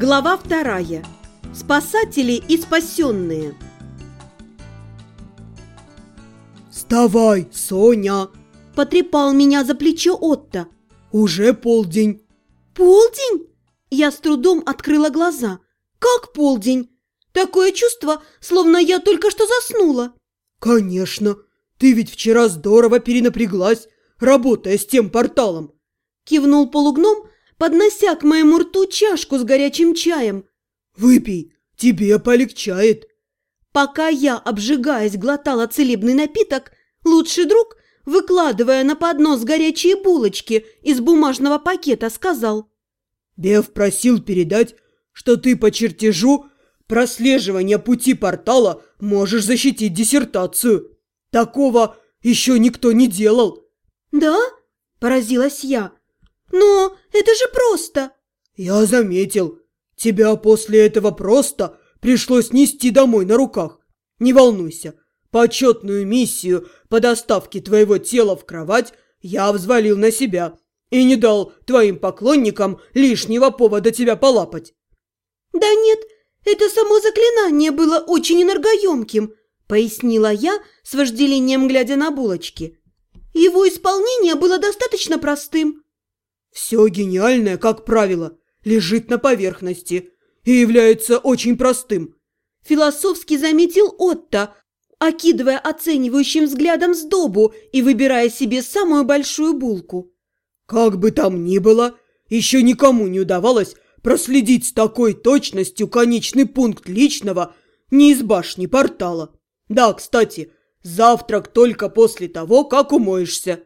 Глава вторая. Спасатели и спасенные. «Вставай, Соня!» Потрепал меня за плечо Отто. «Уже полдень!» «Полдень?» Я с трудом открыла глаза. «Как полдень? Такое чувство, словно я только что заснула». «Конечно! Ты ведь вчера здорово перенапряглась, работая с тем порталом!» Кивнул полугном, поднося к моему рту чашку с горячим чаем. «Выпей, тебе полегчает!» Пока я, обжигаясь, глотала целебный напиток, лучший друг, выкладывая на поднос горячие булочки из бумажного пакета, сказал. «Бев просил передать, что ты по чертежу прослеживания пути портала можешь защитить диссертацию. Такого еще никто не делал». «Да?» – поразилась я. «Но это же просто!» «Я заметил. Тебя после этого просто пришлось нести домой на руках. Не волнуйся, почетную миссию по доставке твоего тела в кровать я взвалил на себя и не дал твоим поклонникам лишнего повода тебя полапать». «Да нет, это само заклинание было очень энергоемким», пояснила я с вожделением, глядя на булочки. «Его исполнение было достаточно простым». Все гениальное, как правило, лежит на поверхности и является очень простым. Философски заметил Отто, окидывая оценивающим взглядом сдобу и выбирая себе самую большую булку. Как бы там ни было, еще никому не удавалось проследить с такой точностью конечный пункт личного не из башни портала. Да, кстати, завтрак только после того, как умоешься.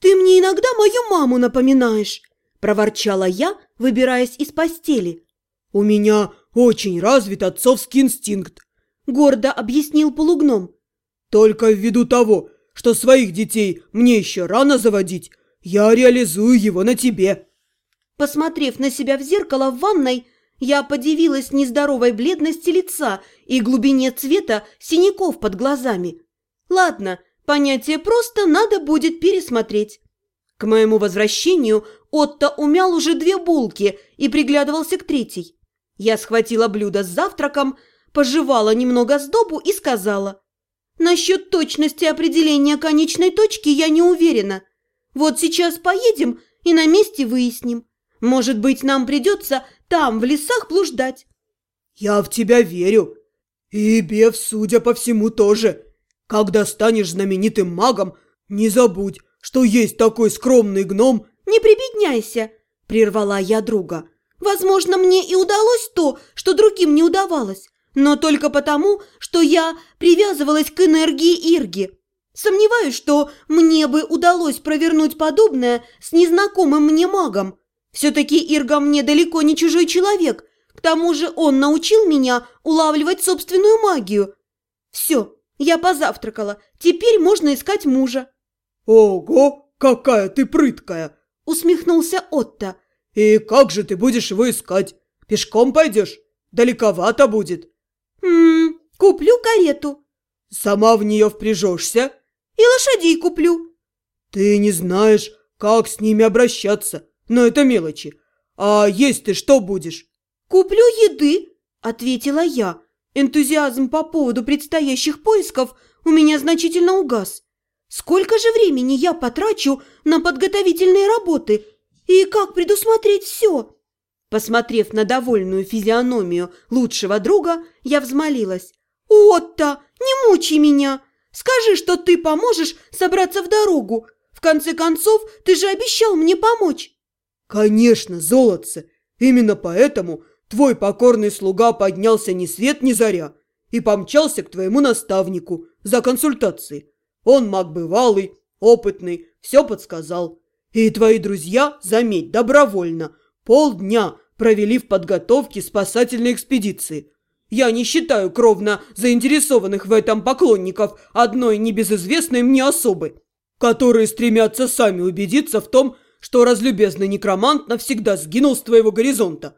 «Ты мне иногда мою маму напоминаешь», – проворчала я, выбираясь из постели. «У меня очень развит отцовский инстинкт», – гордо объяснил полугном. «Только ввиду того, что своих детей мне еще рано заводить, я реализую его на тебе». Посмотрев на себя в зеркало в ванной, я подивилась нездоровой бледности лица и глубине цвета синяков под глазами. Ладно, Понятие просто надо будет пересмотреть. К моему возвращению Отто умял уже две булки и приглядывался к третьей. Я схватила блюдо с завтраком, пожевала немного сдобу и сказала. Насчет точности определения конечной точки я не уверена. Вот сейчас поедем и на месте выясним. Может быть, нам придется там, в лесах, блуждать. Я в тебя верю. И Бев, судя по всему, тоже. Когда станешь знаменитым магом, не забудь, что есть такой скромный гном. Не прибедняйся, прервала я друга. Возможно, мне и удалось то, что другим не удавалось, но только потому, что я привязывалась к энергии Ирги. Сомневаюсь, что мне бы удалось провернуть подобное с незнакомым мне магом. Все-таки Ирга мне далеко не чужой человек. К тому же он научил меня улавливать собственную магию. Все, я позавтракала. Теперь можно искать мужа». «Ого, какая ты прыткая!» – усмехнулся Отто. «И как же ты будешь его искать? Пешком пойдешь? Далековато будет». «Ммм, куплю карету». «Сама в нее впряжешься?» «И лошадей куплю». «Ты не знаешь, как с ними обращаться, но это мелочи. А есть ты что будешь?» «Куплю еды», – ответила я. Энтузиазм по поводу предстоящих поисков у меня значительно угас. Сколько же времени я потрачу на подготовительные работы? И как предусмотреть все? Посмотрев на довольную физиономию лучшего друга, я взмолилась. «Отто, не мучай меня! Скажи, что ты поможешь собраться в дорогу. В конце концов, ты же обещал мне помочь!» «Конечно, золотце! Именно поэтому Твой покорный слуга поднялся ни свет ни заря и помчался к твоему наставнику за консультацией. Он маг бывалый, опытный, все подсказал. И твои друзья, заметь, добровольно, полдня провели в подготовке спасательной экспедиции. Я не считаю кровно заинтересованных в этом поклонников одной небезызвестной мне особы, которые стремятся сами убедиться в том, что разлюбезный некромант навсегда сгинул с твоего горизонта.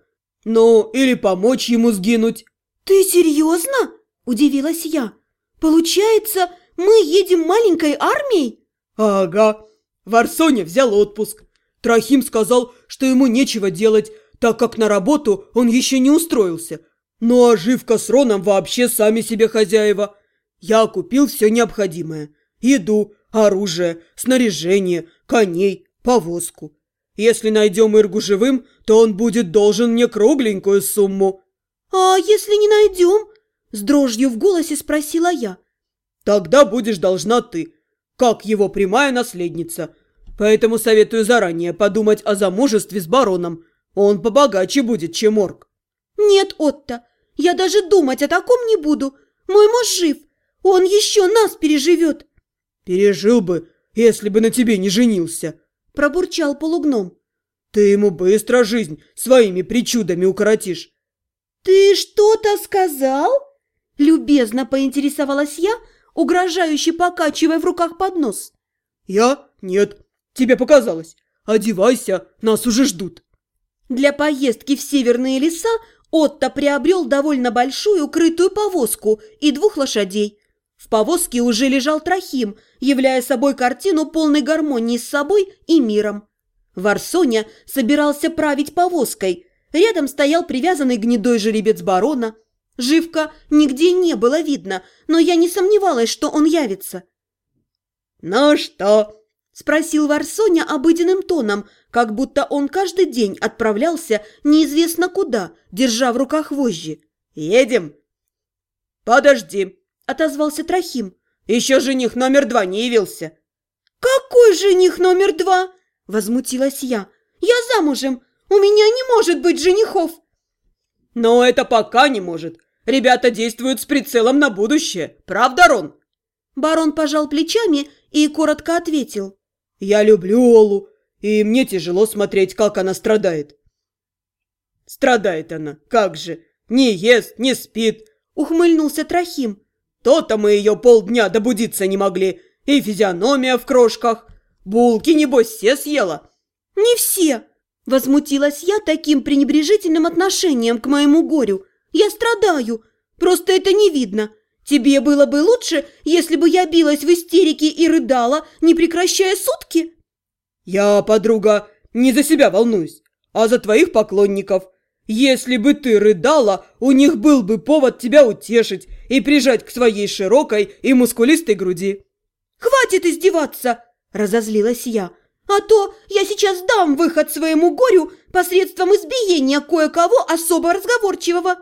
Ну, или помочь ему сгинуть. Ты серьезно? Удивилась я. Получается, мы едем маленькой армией? Ага. Варсоня взял отпуск. Трохим сказал, что ему нечего делать, так как на работу он еще не устроился. Ну а Живка с Роном вообще сами себе хозяева. Я купил все необходимое. Еду, оружие, снаряжение, коней, повозку. Если найдем Иргу живым, то он будет должен мне кругленькую сумму». «А если не найдем?» – с дрожью в голосе спросила я. «Тогда будешь должна ты, как его прямая наследница. Поэтому советую заранее подумать о замужестве с бароном. Он побогаче будет, чем Орк». «Нет, Отто, я даже думать о таком не буду. Мой муж жив, он еще нас переживет». «Пережил бы, если бы на тебе не женился», – пробурчал полугном. «Ты ему быстро жизнь своими причудами укоротишь». «Ты что-то сказал?» – любезно поинтересовалась я, угрожающе покачивая в руках поднос. «Я? Нет. Тебе показалось. Одевайся, нас уже ждут». Для поездки в северные леса Отто приобрел довольно большую крытую повозку и двух лошадей. В повозке уже лежал Трохим, являя собой картину полной гармонии с собой и миром. Варсоня собирался править повозкой. Рядом стоял привязанный гнедой жеребец барона. Живка нигде не было видно, но я не сомневалась, что он явится. «Ну что?» – спросил Варсоня обыденным тоном, как будто он каждый день отправлялся неизвестно куда, держа в руках вожжи. «Едем?» «Подожди», – отозвался Трохим. «Еще жених номер два не явился». «Какой жених номер два?» – возмутилась я. «Я замужем, у меня не может быть женихов!» «Но это пока не может. Ребята действуют с прицелом на будущее. Правда, Рон?» Барон пожал плечами и коротко ответил. «Я люблю Олу и мне тяжело смотреть, как она страдает». «Страдает она, как же! Не ест, не спит!» — ухмыльнулся Трохим. «То-то мы ее полдня добудиться не могли, и физиономия в крошках. Булки, небось, все съела?» «Не все!» — возмутилась я таким пренебрежительным отношением к моему горю. «Я страдаю, просто это не видно. Тебе было бы лучше, если бы я билась в истерике и рыдала, не прекращая сутки?» «Я, подруга, не за себя волнуюсь, а за твоих поклонников. Если бы ты рыдала, у них был бы повод тебя утешить и прижать к своей широкой и мускулистой груди». «Хватит издеваться!» – разозлилась я. «А то я сейчас дам выход своему горю посредством избиения кое-кого особо разговорчивого».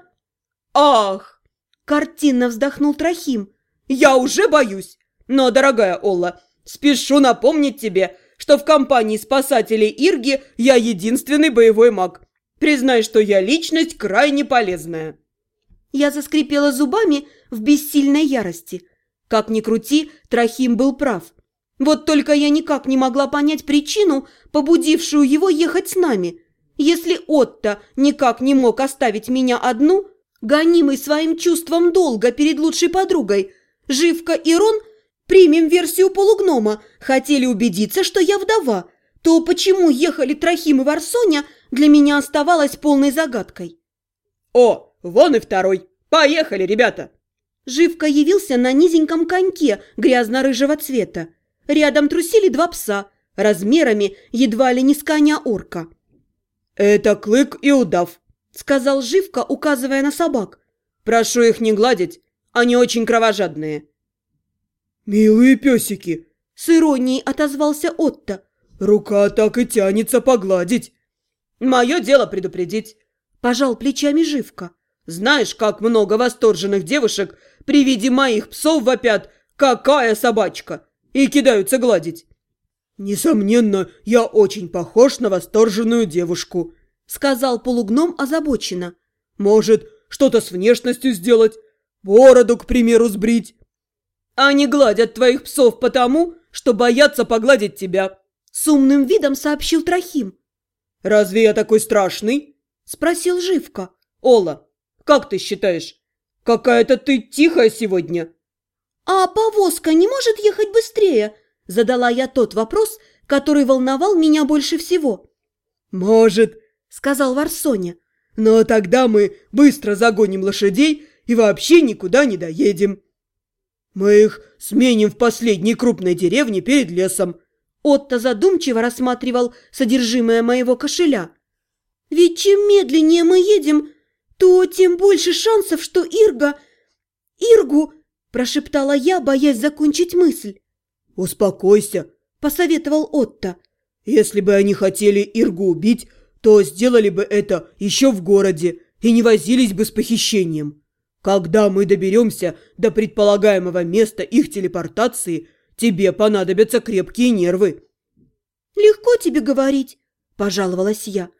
«Ах!» – картинно вздохнул Трохим. «Я уже боюсь. Но, дорогая Олла, спешу напомнить тебе, что в компании спасателей Ирги я единственный боевой маг. Признай, что я личность крайне полезная». Я заскрипела зубами в бессильной ярости. Как ни крути, Трохим был прав. Вот только я никак не могла понять причину, побудившую его ехать с нами. Если Отто никак не мог оставить меня одну, гонимый своим чувством долга перед лучшей подругой, Живка и Рон – Примем версию полугнома. Хотели убедиться, что я вдова. То почему ехали Трохим и Варсоня, для меня оставалось полной загадкой. О, вон и второй. Поехали, ребята. Живка явился на низеньком коньке грязно-рыжего цвета. Рядом трусили два пса, размерами едва ли не с коня орка. «Это Клык и Удав», — сказал Живка, указывая на собак. «Прошу их не гладить, они очень кровожадные». «Милые песики!» – с иронией отозвался Отто. «Рука так и тянется погладить!» «Мое дело предупредить!» – пожал плечами Живка. «Знаешь, как много восторженных девушек при виде моих псов вопят «Какая собачка!» и кидаются гладить!» «Несомненно, я очень похож на восторженную девушку», – сказал полугном озабоченно. «Может, что-то с внешностью сделать? Бороду, к примеру, сбрить?» Они гладят твоих псов потому, что боятся погладить тебя», — с умным видом сообщил Трохим. «Разве я такой страшный?» — спросил Живка. «Ола, как ты считаешь, какая-то ты тихая сегодня?» «А повозка не может ехать быстрее?» — задала я тот вопрос, который волновал меня больше всего. «Может», — сказал Варсоня. «Но тогда мы быстро загоним лошадей и вообще никуда не доедем». «Мы их сменим в последней крупной деревне перед лесом». Отто задумчиво рассматривал содержимое моего кошеля. Ведь чем медленнее мы едем, то тем больше шансов, что Ирга... Иргу... Прошептала я, боясь закончить мысль. «Успокойся», – посоветовал Отто. «Если бы они хотели Иргу убить, то сделали бы это еще в городе и не возились бы с похищением. Когда мы доберемся до предполагаемого места их телепортации, тебе понадобятся крепкие нервы». «Легко тебе говорить», – пожаловалась я.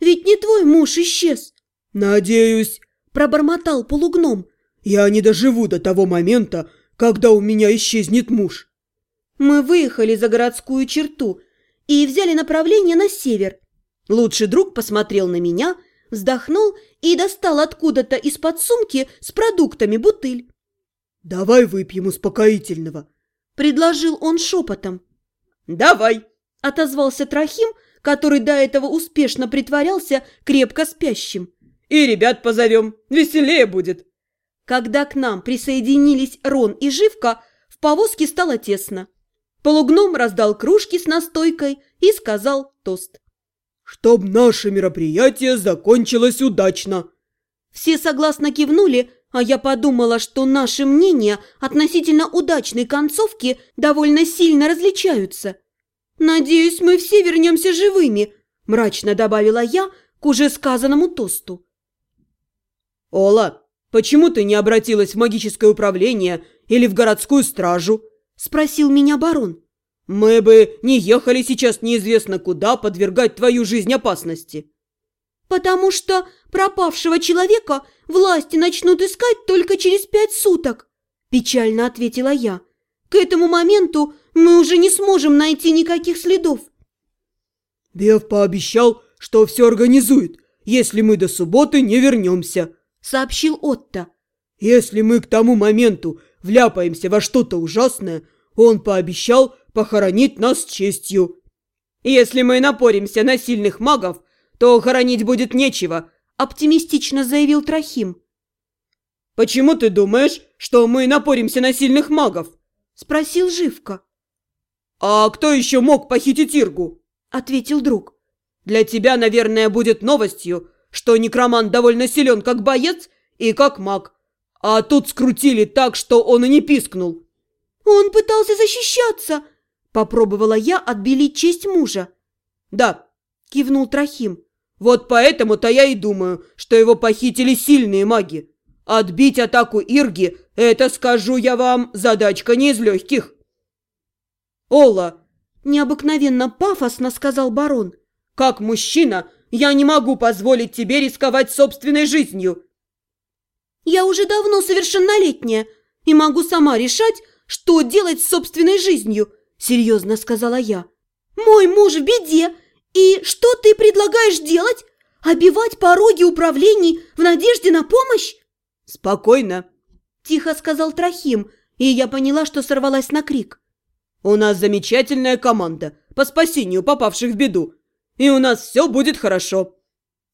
«Ведь не твой муж исчез». «Надеюсь», – пробормотал полугном. «Я не доживу до того момента, когда у меня исчезнет муж». Мы выехали за городскую черту и взяли направление на север. Лучший друг посмотрел на меня, вздохнул и достал откуда-то из-под сумки с продуктами бутыль. «Давай выпьем успокоительного», – предложил он шепотом. «Давай», – отозвался Трохим, который до этого успешно притворялся крепко спящим. «И ребят позовем, веселее будет». Когда к нам присоединились Рон и Живка, в повозке стало тесно. Полугном раздал кружки с настойкой и сказал тост. «Чтоб наше мероприятие закончилось удачно!» Все согласно кивнули, а я подумала, что наши мнения относительно удачной концовки довольно сильно различаются. «Надеюсь, мы все вернемся живыми», – мрачно добавила я к уже сказанному тосту. «Ола, почему ты не обратилась в магическое управление или в городскую стражу?» – спросил меня барон. «Мы бы не ехали сейчас неизвестно куда подвергать твою жизнь опасности». «Потому что пропавшего человека власти начнут искать только через пять суток», – печально ответила я. «К этому моменту мы уже не сможем найти никаких следов». «Бев пообещал, что все организует, если мы до субботы не вернемся», – сообщил Отто. «Если мы к тому моменту вляпаемся во что-то ужасное, он пообещал похоронить нас с честью». «Если мы напоримся на сильных магов, то хоронить будет нечего», – оптимистично заявил Трохим. «Почему ты думаешь, что мы напоримся на сильных магов?» – спросил Живка. «А кто еще мог похитить Иргу?» – ответил друг. «Для тебя, наверное, будет новостью, что некромант довольно силен как боец и как маг. А тут скрутили так, что он и не пискнул». «Он пытался защищаться!» – попробовала я отбелить честь мужа. «Да», – кивнул Трохим. «Вот поэтому-то я и думаю, что его похитили сильные маги. Отбить атаку Ирги – это, скажу я вам, задачка не из легких». «Ола!» – необыкновенно пафосно сказал барон. «Как мужчина я не могу позволить тебе рисковать собственной жизнью!» «Я уже давно совершеннолетняя и могу сама решать, что делать с собственной жизнью», – серьезно сказала я. «Мой муж в беде, и что ты предлагаешь делать? Обивать пороги управлений в надежде на помощь?» «Спокойно», – тихо сказал Трохим, и я поняла, что сорвалась на крик. У нас замечательная команда по спасению попавших в беду, и у нас все будет хорошо».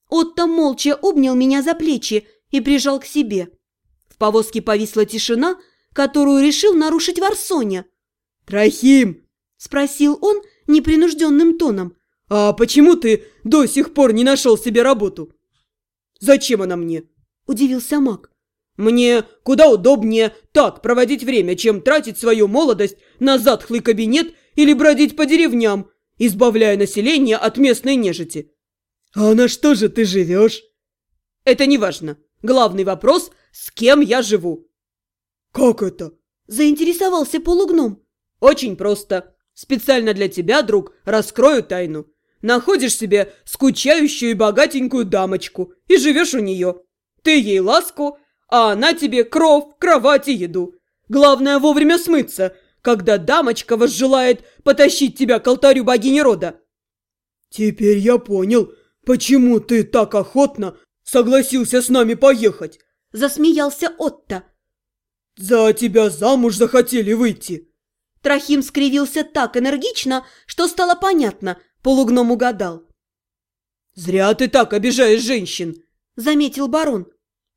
Отто молча обнял меня за плечи и прижал к себе. В повозке повисла тишина, которую решил нарушить Варсоня. «Трохим!» – спросил он непринужденным тоном. «А почему ты до сих пор не нашел себе работу?» «Зачем она мне?» – удивился маг. Мне куда удобнее так проводить время, чем тратить свою молодость на затхлый кабинет или бродить по деревням, избавляя население от местной нежити. А на что же ты живешь? Это не важно. Главный вопрос – с кем я живу? Как это? Заинтересовался полугном. Очень просто. Специально для тебя, друг, раскрою тайну. Находишь себе скучающую и богатенькую дамочку и живешь у нее. Ты ей ласку – а она тебе кров, кровать и еду. Главное вовремя смыться, когда дамочка возжелает потащить тебя к алтарю богини рода. Теперь я понял, почему ты так охотно согласился с нами поехать. Засмеялся Отто. За тебя замуж захотели выйти. Трохим скривился так энергично, что стало понятно, полугном угадал. «Зря ты так обижаешь женщин», — заметил барон.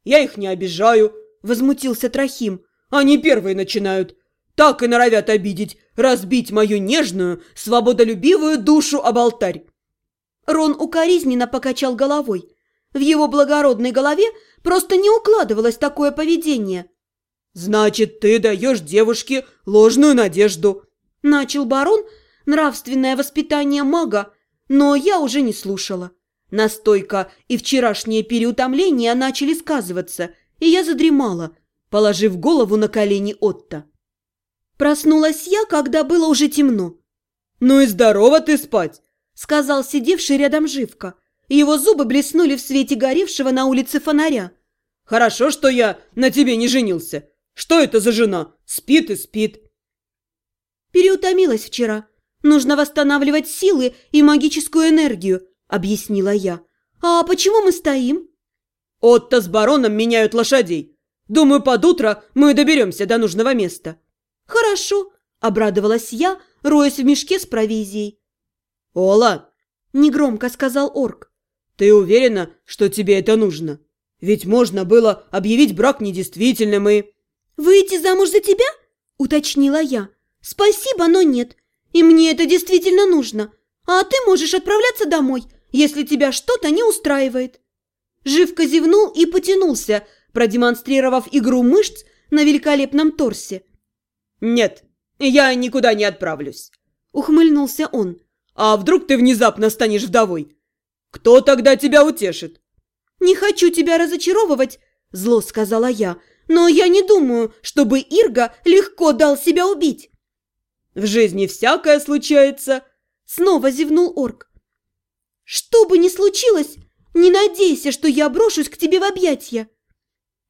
Я их не обижаю, возмутился Трохим. Они первые начинают. Так и норовят обидеть, разбить мою нежную, свободолюбивую душу об алтарь. Рон укоризненно покачал головой. В его благородной голове просто не укладывалось такое поведение. «Значит, ты даешь девушке ложную надежду», – начал барон нравственное воспитание мага, но я уже не слушала. Настойка и вчерашнее переутомление начали сказываться, и я задремала, положив голову на колени Отто. Проснулась я, когда было уже темно. «Ну и здорово ты спать!» – сказал сидевший рядом Живка. Его зубы блеснули в свете горевшего на улице фонаря. «Хорошо, что я на тебе не женился. Что это за жена? Спит и спит». «Переутомилась вчера. Нужно восстанавливать силы и магическую энергию», – объяснила я. «А почему мы стоим?» «Отто с бароном меняют лошадей. Думаю, под утро мы доберемся до нужного места». «Хорошо», – обрадовалась я, роясь в мешке с провизией. «Ола!» – негромко сказал орк. «Ты уверена, что тебе это нужно? Ведь можно было объявить брак недействительным и...» «Выйти замуж за тебя?» – уточнила я. «Спасибо, но нет. И мне это действительно нужно. А ты можешь отправляться домой, если тебя что-то не устраивает». Живко зевнул и потянулся, продемонстрировав игру мышц на великолепном торсе. «Нет, я никуда не отправлюсь», — ухмыльнулся он. «А вдруг ты внезапно станешь вдовой? Кто тогда тебя утешит?» «Не хочу тебя разочаровывать», — зло сказала я, «но я не думаю, чтобы Ирга легко дал себя убить». «В жизни всякое случается», — снова зевнул орк. «Что бы ни случилось, не надейся, что я брошусь к тебе в объятья».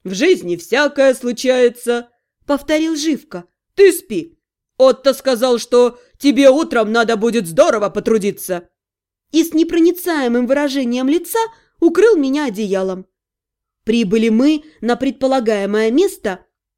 «В жизни всякое случается», — повторил Живка. «Ты спи. Отто сказал, что тебе утром надо будет здорово потрудиться». И с непроницаемым выражением лица укрыл меня одеялом. Прибыли мы на предполагаемое место